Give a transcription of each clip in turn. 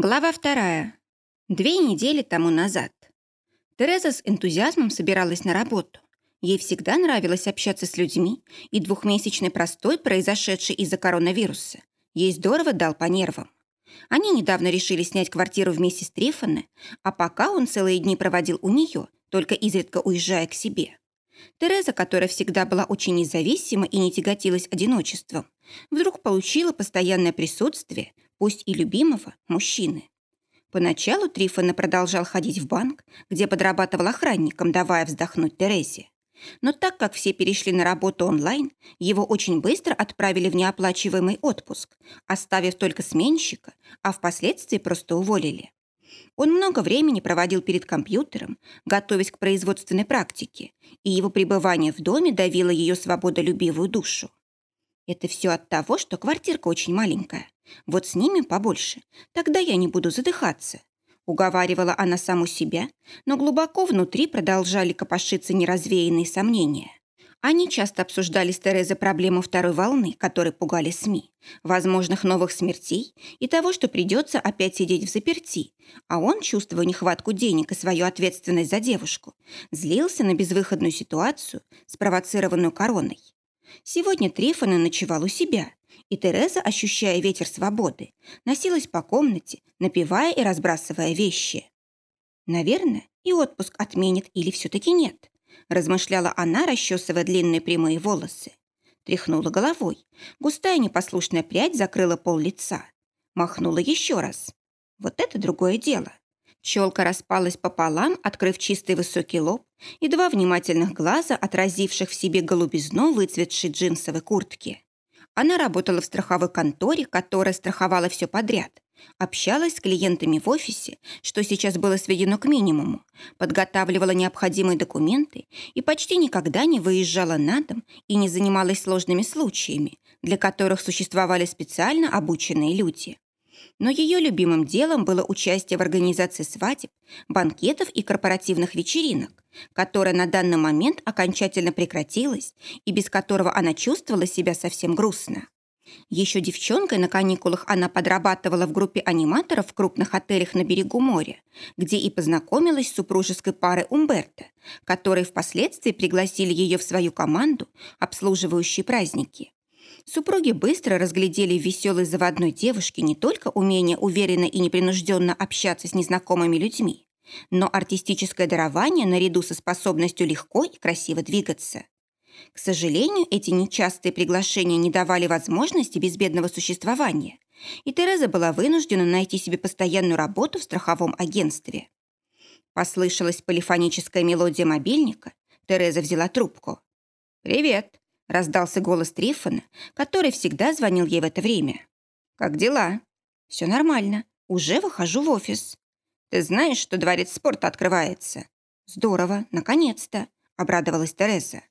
Глава вторая. Две недели тому назад. Тереза с энтузиазмом собиралась на работу. Ей всегда нравилось общаться с людьми, и двухмесячный простой, произошедший из-за коронавируса, ей здорово дал по нервам. Они недавно решили снять квартиру вместе с Трифоне, а пока он целые дни проводил у нее, только изредка уезжая к себе. Тереза, которая всегда была очень независима и не тяготилась одиночеством, вдруг получила постоянное присутствие, пусть и любимого, мужчины. Поначалу Трифона продолжал ходить в банк, где подрабатывал охранником, давая вздохнуть Терезе. Но так как все перешли на работу онлайн, его очень быстро отправили в неоплачиваемый отпуск, оставив только сменщика, а впоследствии просто уволили. Он много времени проводил перед компьютером, готовясь к производственной практике, и его пребывание в доме давило ее свободолюбивую душу. Это все от того, что квартирка очень маленькая. Вот снимем побольше, тогда я не буду задыхаться. Уговаривала она саму себя, но глубоко внутри продолжали копошиться неразвеянные сомнения. Они часто обсуждали с Терезой проблему второй волны, которые пугали СМИ, возможных новых смертей и того, что придется опять сидеть в заперти. А он, чувствуя нехватку денег и свою ответственность за девушку, злился на безвыходную ситуацию, спровоцированную короной. Сегодня Трифона ночевал у себя, и Тереза, ощущая ветер свободы, носилась по комнате, напивая и разбрасывая вещи. «Наверное, и отпуск отменит или все-таки нет», размышляла она, расчесывая длинные прямые волосы. Тряхнула головой. Густая непослушная прядь закрыла пол лица. Махнула еще раз. Вот это другое дело. Челка распалась пополам, открыв чистый высокий лоб и два внимательных глаза, отразивших в себе голубизну выцветшей джинсовой куртки. Она работала в страховой конторе, которая страховала все подряд. Общалась с клиентами в офисе, что сейчас было сведено к минимуму, подготавливала необходимые документы и почти никогда не выезжала на дом и не занималась сложными случаями, для которых существовали специально обученные люди но ее любимым делом было участие в организации свадеб, банкетов и корпоративных вечеринок, которое на данный момент окончательно прекратилось и без которого она чувствовала себя совсем грустно. Еще девчонкой на каникулах она подрабатывала в группе аниматоров в крупных отелях на берегу моря, где и познакомилась с супружеской парой Умберто, которые впоследствии пригласили ее в свою команду, обслуживающие праздники. Супруги быстро разглядели в веселой заводной девушке не только умение уверенно и непринужденно общаться с незнакомыми людьми, но артистическое дарование наряду со способностью легко и красиво двигаться. К сожалению, эти нечастые приглашения не давали возможности безбедного существования, и Тереза была вынуждена найти себе постоянную работу в страховом агентстве. Послышалась полифоническая мелодия мобильника. Тереза взяла трубку. «Привет», Раздался голос Трифона, который всегда звонил ей в это время. «Как дела?» «Все нормально. Уже выхожу в офис». «Ты знаешь, что дворец спорта открывается?» «Здорово, наконец-то», — обрадовалась Тереза.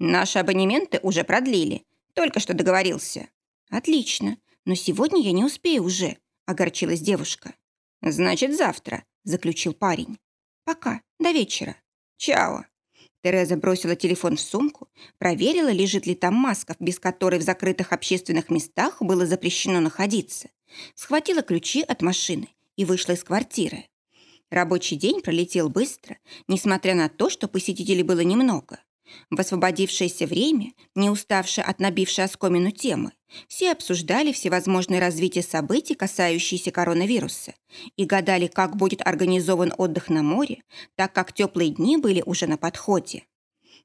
«Наши абонементы уже продлили. Только что договорился». «Отлично. Но сегодня я не успею уже», — огорчилась девушка. «Значит, завтра», — заключил парень. «Пока. До вечера. Чао». Тереза бросила телефон в сумку, проверила, лежит ли там маска, без которой в закрытых общественных местах было запрещено находиться. Схватила ключи от машины и вышла из квартиры. Рабочий день пролетел быстро, несмотря на то, что посетителей было немного. В освободившееся время, не уставшие от набившей оскомину темы, все обсуждали всевозможные развития событий, касающиеся коронавируса, и гадали, как будет организован отдых на море, так как теплые дни были уже на подходе.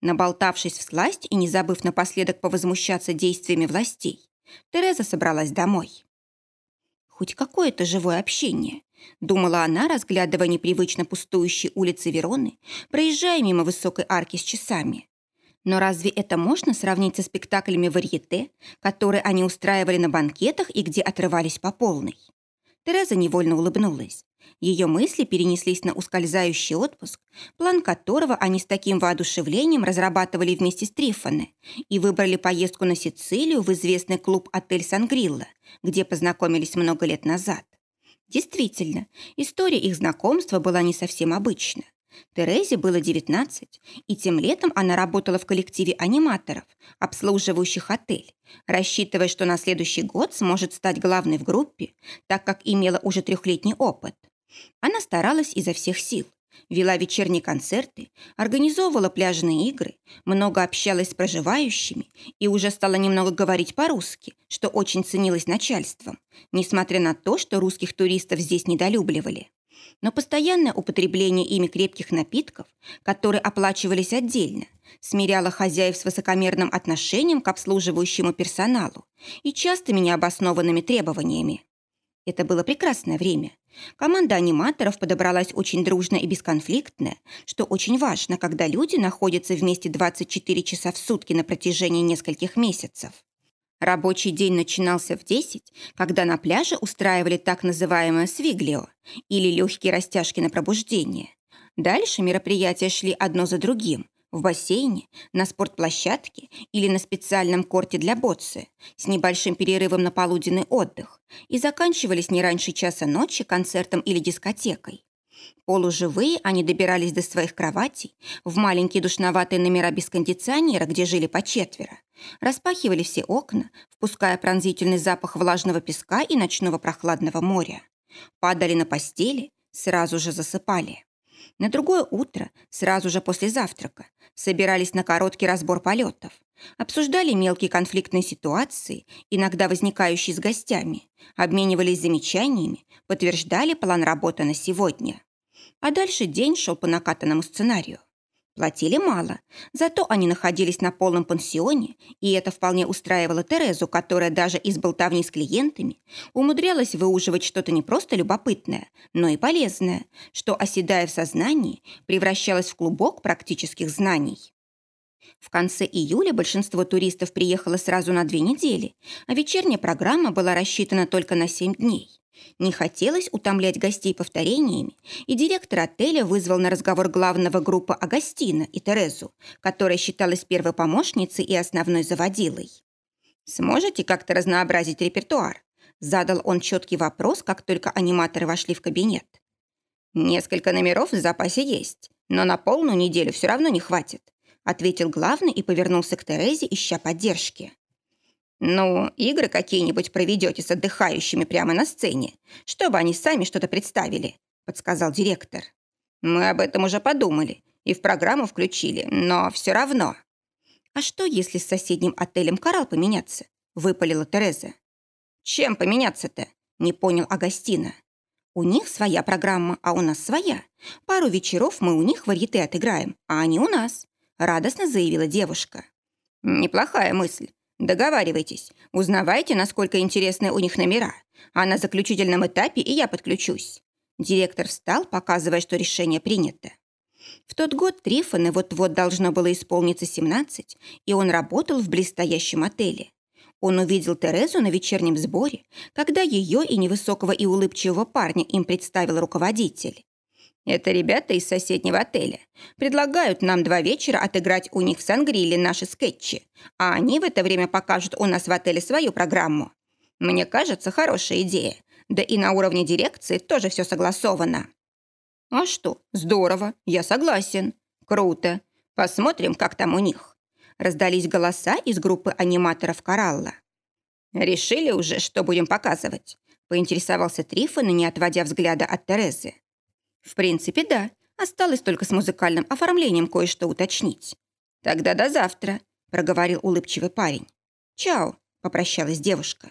Наболтавшись в сласть и не забыв напоследок повозмущаться действиями властей, Тереза собралась домой. «Хоть какое-то живое общение», — думала она, разглядывая непривычно пустующие улицы Вероны, проезжая мимо высокой арки с часами. Но разве это можно сравнить со спектаклями варьете, которые они устраивали на банкетах и где отрывались по полной? Тереза невольно улыбнулась. Ее мысли перенеслись на ускользающий отпуск, план которого они с таким воодушевлением разрабатывали вместе с Трифоне и выбрали поездку на Сицилию в известный клуб «Отель Сангрилла», где познакомились много лет назад. Действительно, история их знакомства была не совсем обычна. Терезе было 19, и тем летом она работала в коллективе аниматоров, обслуживающих отель, рассчитывая, что на следующий год сможет стать главной в группе, так как имела уже трехлетний опыт. Она старалась изо всех сил, вела вечерние концерты, организовывала пляжные игры, много общалась с проживающими и уже стала немного говорить по-русски, что очень ценилось начальством, несмотря на то, что русских туристов здесь недолюбливали. Но постоянное употребление ими крепких напитков, которые оплачивались отдельно, смиряло хозяев с высокомерным отношением к обслуживающему персоналу и частыми необоснованными требованиями. Это было прекрасное время. Команда аниматоров подобралась очень дружно и бесконфликтная, что очень важно, когда люди находятся вместе 24 часа в сутки на протяжении нескольких месяцев. Рабочий день начинался в 10, когда на пляже устраивали так называемое свиглио или легкие растяжки на пробуждение. Дальше мероприятия шли одно за другим, в бассейне, на спортплощадке или на специальном корте для боцы с небольшим перерывом на полуденный отдых и заканчивались не раньше часа ночи концертом или дискотекой. Полуживые они добирались до своих кроватей в маленькие душноватые номера без кондиционера, где жили по четверо, распахивали все окна, впуская пронзительный запах влажного песка и ночного прохладного моря. Падали на постели, сразу же засыпали. На другое утро, сразу же после завтрака, собирались на короткий разбор полетов, обсуждали мелкие конфликтные ситуации, иногда возникающие с гостями, обменивались замечаниями, подтверждали план работы на сегодня. А дальше день шел по накатанному сценарию. Платили мало, зато они находились на полном пансионе, и это вполне устраивало Терезу, которая даже из болтовни с клиентами умудрялась выуживать что-то не просто любопытное, но и полезное, что, оседая в сознании, превращалось в клубок практических знаний. В конце июля большинство туристов приехало сразу на две недели, а вечерняя программа была рассчитана только на семь дней. Не хотелось утомлять гостей повторениями, и директор отеля вызвал на разговор главного группы Агастина и Терезу, которая считалась первой помощницей и основной заводилой. «Сможете как-то разнообразить репертуар?» Задал он четкий вопрос, как только аниматоры вошли в кабинет. «Несколько номеров в запасе есть, но на полную неделю все равно не хватит», ответил главный и повернулся к Терезе, ища поддержки. «Ну, игры какие-нибудь проведете с отдыхающими прямо на сцене, чтобы они сами что-то представили», — подсказал директор. «Мы об этом уже подумали и в программу включили, но все равно». «А что, если с соседним отелем «Коралл» поменяться?» — выпалила Тереза. «Чем поменяться-то?» — не понял Агастина. «У них своя программа, а у нас своя. Пару вечеров мы у них варьеты отыграем, а они у нас», — радостно заявила девушка. «Неплохая мысль. Договаривайтесь, узнавайте, насколько интересны у них номера, а на заключительном этапе и я подключусь. Директор встал, показывая, что решение принято. В тот год Трифоне вот-вот должно было исполниться 17, и он работал в близстоящем отеле. Он увидел Терезу на вечернем сборе, когда ее и невысокого и улыбчивого парня им представил руководитель. Это ребята из соседнего отеля. Предлагают нам два вечера отыграть у них в Сангриле наши скетчи, а они в это время покажут у нас в отеле свою программу. Мне кажется, хорошая идея. Да и на уровне дирекции тоже все согласовано. А что, здорово, я согласен. Круто. Посмотрим, как там у них. Раздались голоса из группы аниматоров «Коралла». «Решили уже, что будем показывать?» поинтересовался Трифон, не отводя взгляда от Терезы. В принципе, да. Осталось только с музыкальным оформлением кое-что уточнить. Тогда до завтра, проговорил улыбчивый парень. Чао, попрощалась девушка.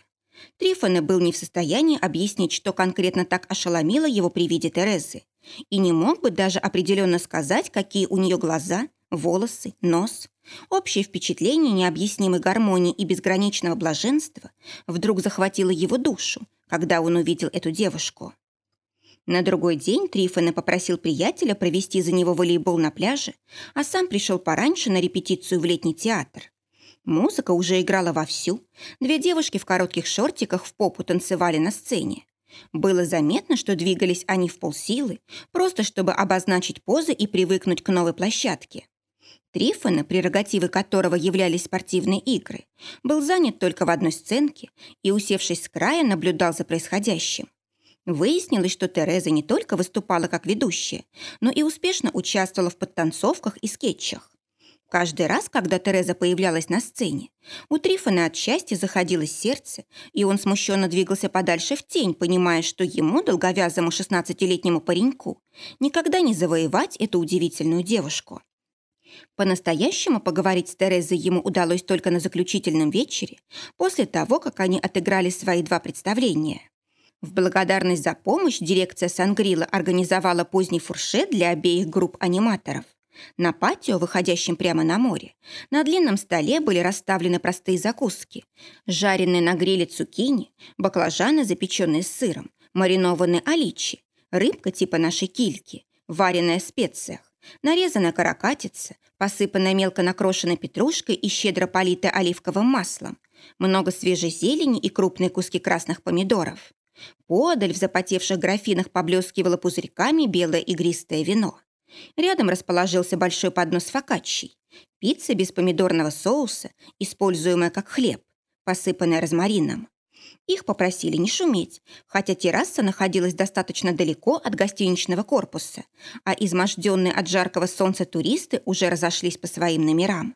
Трифона был не в состоянии объяснить, что конкретно так ошеломило его при виде Терезы, и не мог бы даже определенно сказать, какие у нее глаза, волосы, нос. Общее впечатление необъяснимой гармонии и безграничного блаженства вдруг захватило его душу, когда он увидел эту девушку. На другой день Трифона попросил приятеля провести за него волейбол на пляже, а сам пришел пораньше на репетицию в летний театр. Музыка уже играла вовсю. Две девушки в коротких шортиках в попу танцевали на сцене. Было заметно, что двигались они в полсилы, просто чтобы обозначить позы и привыкнуть к новой площадке. Трифона, прерогативы которого являлись спортивные игры, был занят только в одной сценке и, усевшись с края, наблюдал за происходящим. Выяснилось, что Тереза не только выступала как ведущая, но и успешно участвовала в подтанцовках и скетчах. Каждый раз, когда Тереза появлялась на сцене, у Трифона от счастья заходилось сердце, и он смущенно двигался подальше в тень, понимая, что ему, долговязому 16-летнему пареньку, никогда не завоевать эту удивительную девушку. По-настоящему поговорить с Терезой ему удалось только на заключительном вечере, после того, как они отыграли свои два представления. В благодарность за помощь дирекция Сангрила организовала поздний фуршет для обеих групп аниматоров – на патио, выходящем прямо на море, на длинном столе были расставлены простые закуски. Жареные на гриле цукини, баклажаны, запеченные с сыром, маринованные аличи, рыбка типа нашей кильки, вареная в специях, нарезанная каракатица, посыпанная мелко накрошенной петрушкой и щедро политая оливковым маслом, много свежей зелени и крупные куски красных помидоров. Подаль в запотевших графинах поблескивало пузырьками белое игристое вино. Рядом расположился большой поднос фокаччей. Пицца без помидорного соуса, используемая как хлеб, посыпанная розмарином. Их попросили не шуметь, хотя терраса находилась достаточно далеко от гостиничного корпуса, а изможденные от жаркого солнца туристы уже разошлись по своим номерам.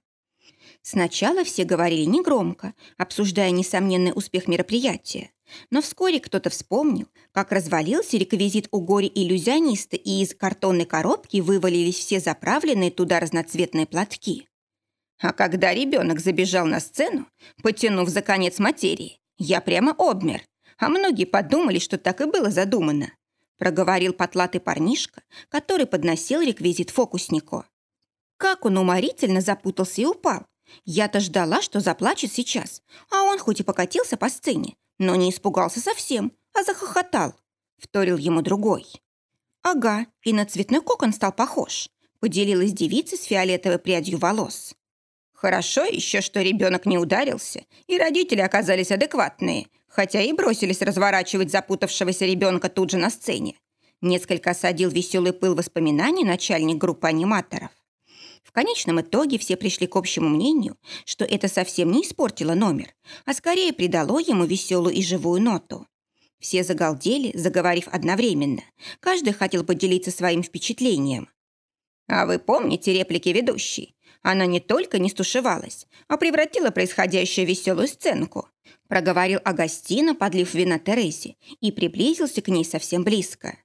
Сначала все говорили негромко, обсуждая несомненный успех мероприятия. Но вскоре кто-то вспомнил, как развалился реквизит у горе-иллюзиониста, и из картонной коробки вывалились все заправленные туда разноцветные платки. А когда ребенок забежал на сцену, потянув за конец материи, я прямо обмер, а многие подумали, что так и было задумано. Проговорил потлатый парнишка, который подносил реквизит фокуснику. Как он уморительно запутался и упал. Я-то ждала, что заплачет сейчас, а он хоть и покатился по сцене, но не испугался совсем, а захохотал. Вторил ему другой. Ага, и на цветной кокон стал похож. Поделилась девица с фиолетовой прядью волос. Хорошо еще, что ребенок не ударился, и родители оказались адекватные, хотя и бросились разворачивать запутавшегося ребенка тут же на сцене. Несколько осадил веселый пыл воспоминаний начальник группы аниматоров. Конечном итоге все пришли к общему мнению, что это совсем не испортило номер, а скорее придало ему веселую и живую ноту. Все загалдели, заговорив одновременно. Каждый хотел поделиться своим впечатлением. «А вы помните реплики ведущей? Она не только не стушевалась, а превратила происходящее в веселую сценку», проговорил Агастина, подлив вина Терезе, и приблизился к ней совсем близко.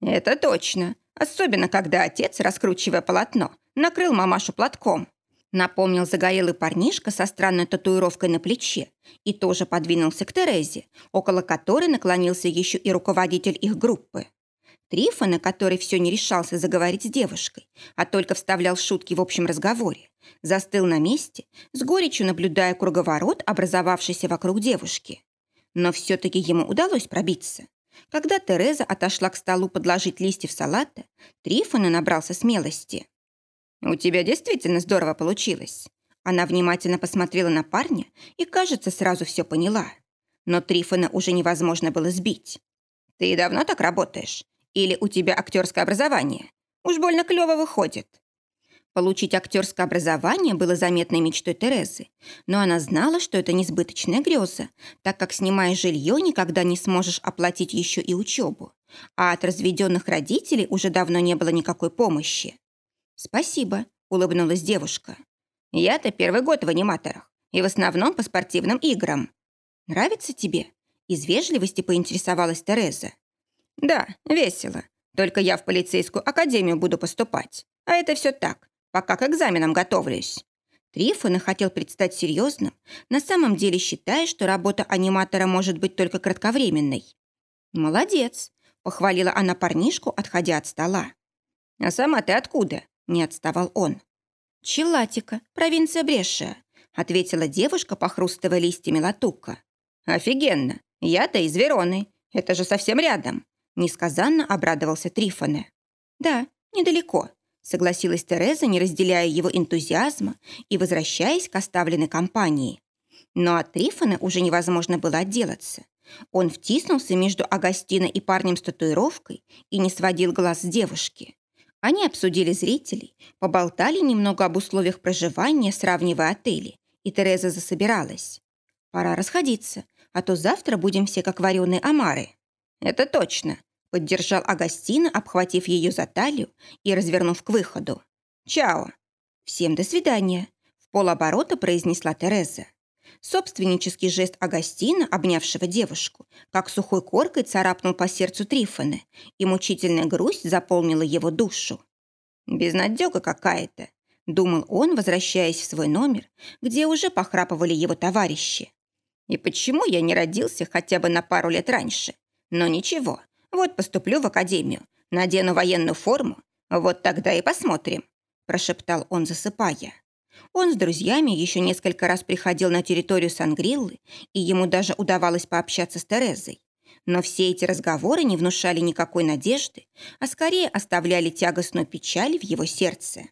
«Это точно. Особенно, когда отец, раскручивая полотно, накрыл мамашу платком. Напомнил загорелый парнишка со странной татуировкой на плече и тоже подвинулся к Терезе, около которой наклонился еще и руководитель их группы. Трифона, который все не решался заговорить с девушкой, а только вставлял шутки в общем разговоре, застыл на месте, с горечью наблюдая круговорот, образовавшийся вокруг девушки. Но все-таки ему удалось пробиться. Когда Тереза отошла к столу подложить листьев салата, Трифона набрался смелости. «У тебя действительно здорово получилось». Она внимательно посмотрела на парня и, кажется, сразу все поняла. Но Трифона уже невозможно было сбить. «Ты давно так работаешь? Или у тебя актерское образование? Уж больно клево выходит». Получить актерское образование было заметной мечтой Терезы, но она знала, что это несбыточная греза, так как, снимая жилье, никогда не сможешь оплатить еще и учебу, а от разведенных родителей уже давно не было никакой помощи. «Спасибо», — улыбнулась девушка. «Я-то первый год в аниматорах, и в основном по спортивным играм. Нравится тебе?» Из вежливости поинтересовалась Тереза. «Да, весело. Только я в полицейскую академию буду поступать. А это все так, пока к экзаменам готовлюсь». Трифона хотел предстать серьезным, на самом деле считая, что работа аниматора может быть только кратковременной. «Молодец», — похвалила она парнишку, отходя от стола. «А сама ты откуда?» Не отставал он. «Челатика, провинция Бреша», ответила девушка, похрустывая листьями латука. «Офигенно! Я-то из Вероны. Это же совсем рядом!» Несказанно обрадовался Трифоне. «Да, недалеко», согласилась Тереза, не разделяя его энтузиазма и возвращаясь к оставленной компании. Но от Трифона уже невозможно было отделаться. Он втиснулся между Агастино и парнем с татуировкой и не сводил глаз с девушки. Они обсудили зрителей, поболтали немного об условиях проживания, сравнивая отели, и Тереза засобиралась. «Пора расходиться, а то завтра будем все как вареные омары». «Это точно», — поддержал Агастина, обхватив ее за талию и развернув к выходу. «Чао!» «Всем до свидания!» — в полоборота произнесла Тереза. Собственнический жест Агастина, обнявшего девушку, как сухой коркой царапнул по сердцу Трифоны, и мучительная грусть заполнила его душу. «Безнадега какая-то», — думал он, возвращаясь в свой номер, где уже похрапывали его товарищи. «И почему я не родился хотя бы на пару лет раньше? Но ничего, вот поступлю в академию, надену военную форму, вот тогда и посмотрим», — прошептал он, засыпая. Он с друзьями еще несколько раз приходил на территорию Сангриллы, и ему даже удавалось пообщаться с Терезой. Но все эти разговоры не внушали никакой надежды, а скорее оставляли тягостную печаль в его сердце.